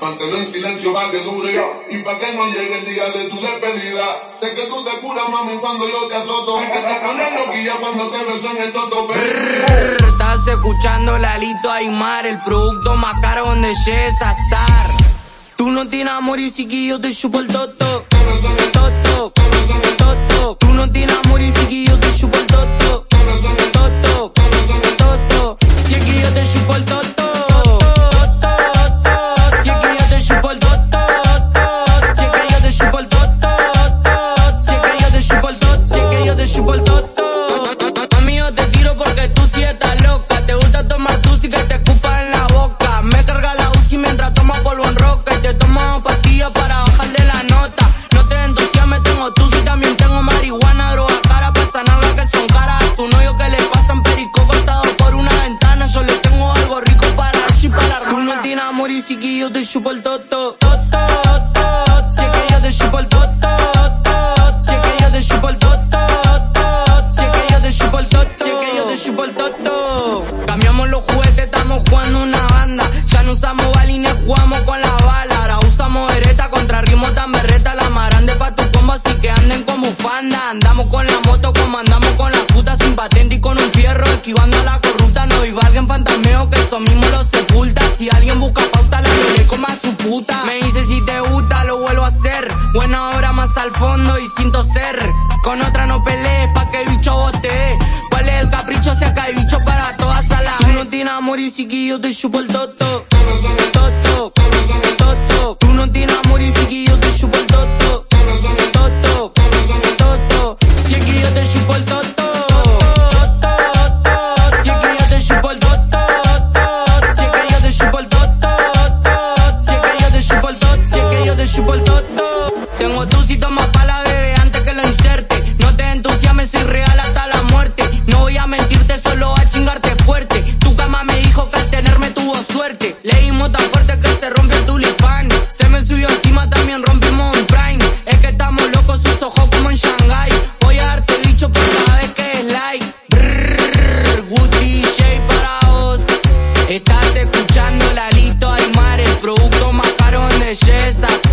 Manténlo en silencio para que dure y para que no llegue el día de tu despedida. Sé que tú te curas, mami, cuando yo te azoto. Que te pones loquilla cuando te beso en el toto. Estás escuchando Lalito Aymar, el producto más caro donde llegues a estar. Tú no tienes amor y sí que yo te chupo el. Toto, y que yo te chupo el toto. Toto, toto. Si es que yo te chupo el toto. Si es que yo chupo el toto. Si que yo te chupo el toto. Si que yo te chupo el toto. Cambiamos los juguetes, estamos jugando una banda. Ya no usamos balines, jugamos con la bala. Ahora usamos hereta contra ritmo tan berreta. La más grande pa' tu combo, así que anden como bufanda. Andamos con la moto como andamos con la puta sin patente y con un fierro. Esquivando a la corrupta, no viva alguien fantasmeo que eso mismo lo sepulta. Buena hora más al fondo y sin toser. Con otra no pelees pa' que el bicho bote. ¿Cuál es el capricho? Si acá hay bicho para todas a la Tú no tienes amor y sí que yo te chupo el. Toto, Tengo tu cita más para la bebé antes que lo inserte. No te entusiasmes, soy real hasta la muerte. No voy a mentirte, solo a chingarte fuerte. Tu cama me dijo que al tenerme tuvo suerte. Le dimos tan fuerte que se rompe el tulipán. Se me subió encima, también rompimos un prime. Es que estamos locos, sus ojos como en Shanghai. Voy a darte dicho por cada vez que es like. Good para vos. Estás escuchando la Lito Aymar, el producto más caro de Yesa.